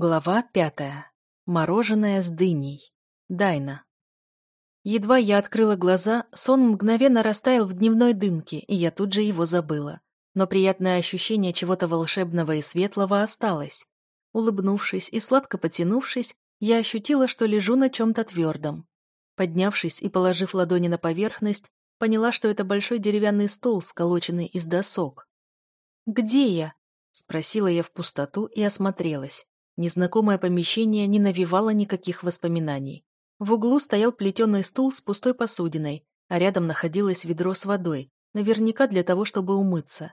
Глава пятая. Мороженое с дыней. Дайна. Едва я открыла глаза, сон мгновенно растаял в дневной дымке, и я тут же его забыла. Но приятное ощущение чего-то волшебного и светлого осталось. Улыбнувшись и сладко потянувшись, я ощутила, что лежу на чем-то твердом. Поднявшись и положив ладони на поверхность, поняла, что это большой деревянный стол, сколоченный из досок. «Где я?» — спросила я в пустоту и осмотрелась. Незнакомое помещение не навевало никаких воспоминаний. В углу стоял плетеный стул с пустой посудиной, а рядом находилось ведро с водой, наверняка для того, чтобы умыться.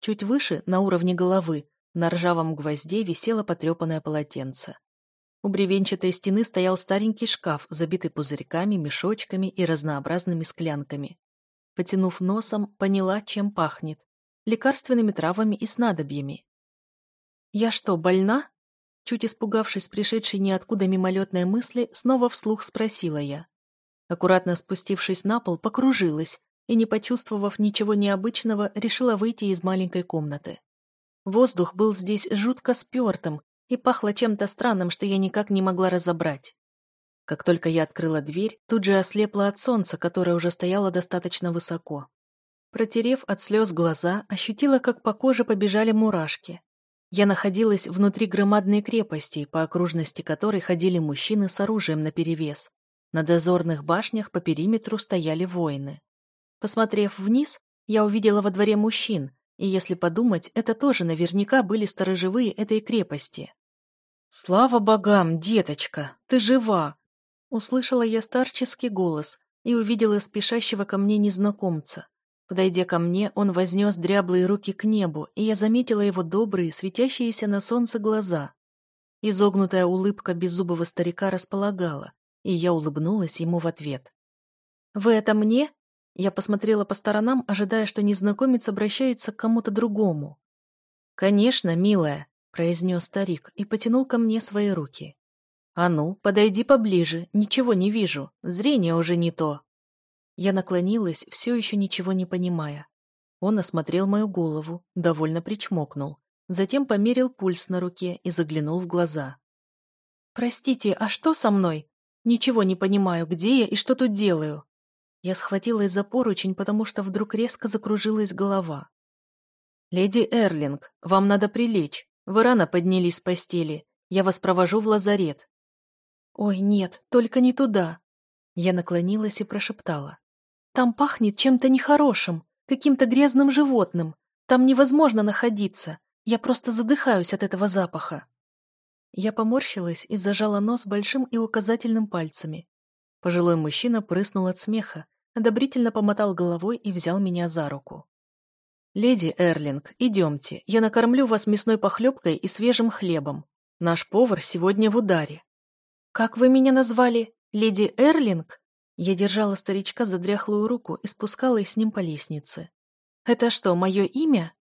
Чуть выше, на уровне головы, на ржавом гвозде висело потрепанное полотенце. У бревенчатой стены стоял старенький шкаф, забитый пузырьками, мешочками и разнообразными склянками. Потянув носом, поняла, чем пахнет. Лекарственными травами и снадобьями. «Я что, больна?» Чуть испугавшись пришедшей ниоткуда мимолетной мысли, снова вслух спросила я. Аккуратно спустившись на пол, покружилась и, не почувствовав ничего необычного, решила выйти из маленькой комнаты. Воздух был здесь жутко спертым и пахло чем-то странным, что я никак не могла разобрать. Как только я открыла дверь, тут же ослепла от солнца, которое уже стояло достаточно высоко. Протерев от слез глаза, ощутила, как по коже побежали мурашки. Я находилась внутри громадной крепости, по окружности которой ходили мужчины с оружием наперевес. На дозорных башнях по периметру стояли воины. Посмотрев вниз, я увидела во дворе мужчин, и если подумать, это тоже наверняка были сторожевые этой крепости. «Слава богам, деточка, ты жива!» Услышала я старческий голос и увидела спешащего ко мне незнакомца. Подойдя ко мне, он вознес дряблые руки к небу, и я заметила его добрые, светящиеся на солнце глаза. Изогнутая улыбка беззубого старика располагала, и я улыбнулась ему в ответ. «Вы это мне?» Я посмотрела по сторонам, ожидая, что незнакомец обращается к кому-то другому. «Конечно, милая», — произнес старик и потянул ко мне свои руки. «А ну, подойди поближе, ничего не вижу, зрение уже не то». Я наклонилась, все еще ничего не понимая. Он осмотрел мою голову, довольно причмокнул. Затем померил пульс на руке и заглянул в глаза. «Простите, а что со мной? Ничего не понимаю, где я и что тут делаю?» Я схватилась за поручень, потому что вдруг резко закружилась голова. «Леди Эрлинг, вам надо прилечь. Вы рано поднялись с постели. Я вас провожу в лазарет». «Ой, нет, только не туда». Я наклонилась и прошептала. Там пахнет чем-то нехорошим, каким-то грязным животным. Там невозможно находиться. Я просто задыхаюсь от этого запаха. Я поморщилась и зажала нос большим и указательным пальцами. Пожилой мужчина прыснул от смеха, одобрительно помотал головой и взял меня за руку. «Леди Эрлинг, идемте, я накормлю вас мясной похлебкой и свежим хлебом. Наш повар сегодня в ударе». «Как вы меня назвали? Леди Эрлинг?» Я держала старичка за дряхлую руку и спускалась с ним по лестнице. «Это что, мое имя?»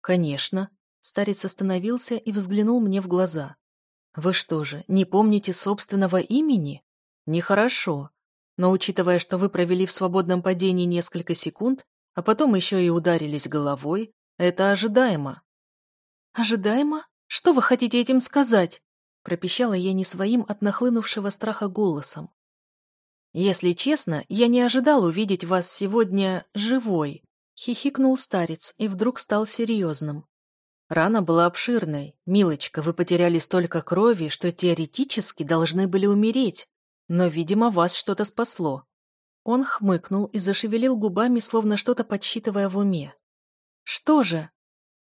«Конечно». Старец остановился и взглянул мне в глаза. «Вы что же, не помните собственного имени? Нехорошо. Но учитывая, что вы провели в свободном падении несколько секунд, а потом еще и ударились головой, это ожидаемо». «Ожидаемо? Что вы хотите этим сказать?» пропищала я не своим от нахлынувшего страха голосом. «Если честно, я не ожидал увидеть вас сегодня живой», — хихикнул старец и вдруг стал серьезным. Рана была обширной. «Милочка, вы потеряли столько крови, что теоретически должны были умереть, но, видимо, вас что-то спасло». Он хмыкнул и зашевелил губами, словно что-то подсчитывая в уме. «Что же?»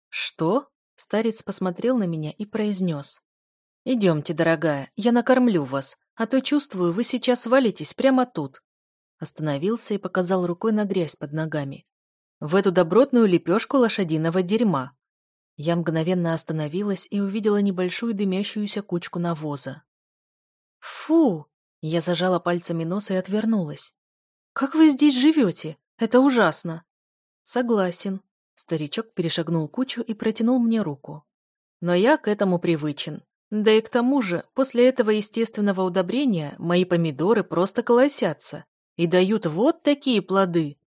«Что?» — старец посмотрел на меня и произнес. «Идемте, дорогая, я накормлю вас, а то, чувствую, вы сейчас свалитесь прямо тут». Остановился и показал рукой на грязь под ногами. «В эту добротную лепешку лошадиного дерьма». Я мгновенно остановилась и увидела небольшую дымящуюся кучку навоза. «Фу!» Я зажала пальцами нос и отвернулась. «Как вы здесь живете? Это ужасно!» «Согласен». Старичок перешагнул кучу и протянул мне руку. «Но я к этому привычен. Да и к тому же, после этого естественного удобрения мои помидоры просто колосятся и дают вот такие плоды.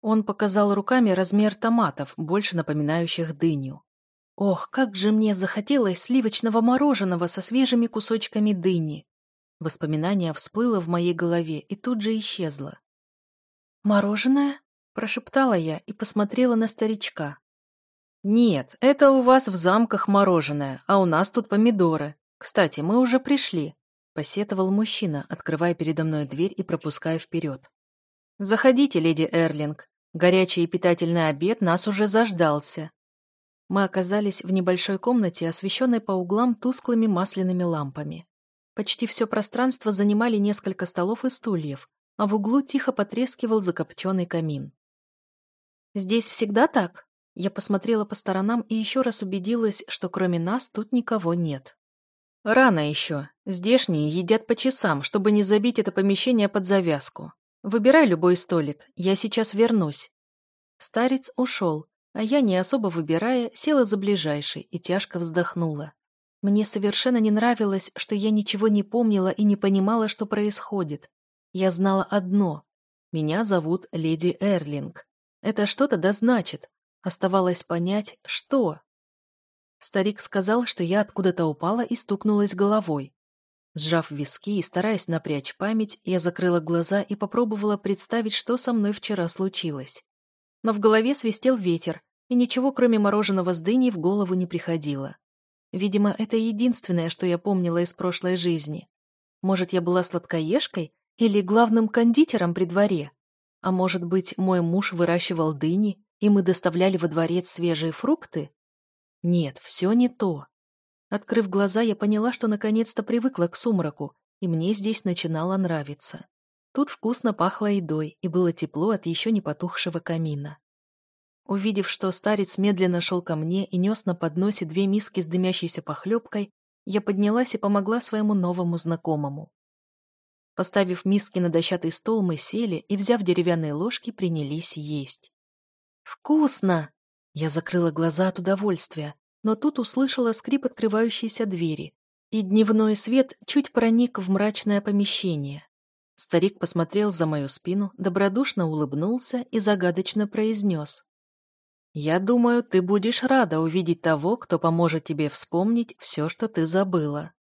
Он показал руками размер томатов, больше напоминающих дыню. Ох, как же мне захотелось сливочного мороженого со свежими кусочками дыни. Воспоминание всплыло в моей голове и тут же исчезло. «Мороженое?» – прошептала я и посмотрела на старичка. «Нет, это у вас в замках мороженое, а у нас тут помидоры. Кстати, мы уже пришли», – посетовал мужчина, открывая передо мной дверь и пропуская вперед. «Заходите, леди Эрлинг. Горячий и питательный обед нас уже заждался». Мы оказались в небольшой комнате, освещенной по углам тусклыми масляными лампами. Почти все пространство занимали несколько столов и стульев, а в углу тихо потрескивал закопченный камин. «Здесь всегда так?» Я посмотрела по сторонам и еще раз убедилась, что кроме нас тут никого нет. «Рано еще. Здешние едят по часам, чтобы не забить это помещение под завязку. Выбирай любой столик, я сейчас вернусь». Старец ушел, а я, не особо выбирая, села за ближайший и тяжко вздохнула. Мне совершенно не нравилось, что я ничего не помнила и не понимала, что происходит. Я знала одно. Меня зовут Леди Эрлинг. Это что-то да значит. Оставалось понять, что. Старик сказал, что я откуда-то упала и стукнулась головой. Сжав виски и стараясь напрячь память, я закрыла глаза и попробовала представить, что со мной вчера случилось. Но в голове свистел ветер, и ничего, кроме мороженого с дыней, в голову не приходило. Видимо, это единственное, что я помнила из прошлой жизни. Может, я была сладкоежкой или главным кондитером при дворе? А может быть, мой муж выращивал дыни, и мы доставляли во дворец свежие фрукты? Нет, все не то. Открыв глаза, я поняла, что наконец-то привыкла к сумраку, и мне здесь начинало нравиться. Тут вкусно пахло едой, и было тепло от еще не потухшего камина. Увидев, что старец медленно шел ко мне и нес на подносе две миски с дымящейся похлебкой, я поднялась и помогла своему новому знакомому. Поставив миски на дощатый стол, мы сели и, взяв деревянные ложки, принялись есть. «Вкусно!» Я закрыла глаза от удовольствия, но тут услышала скрип открывающейся двери, и дневной свет чуть проник в мрачное помещение. Старик посмотрел за мою спину, добродушно улыбнулся и загадочно произнес. Я думаю, ты будешь рада увидеть того, кто поможет тебе вспомнить все, что ты забыла.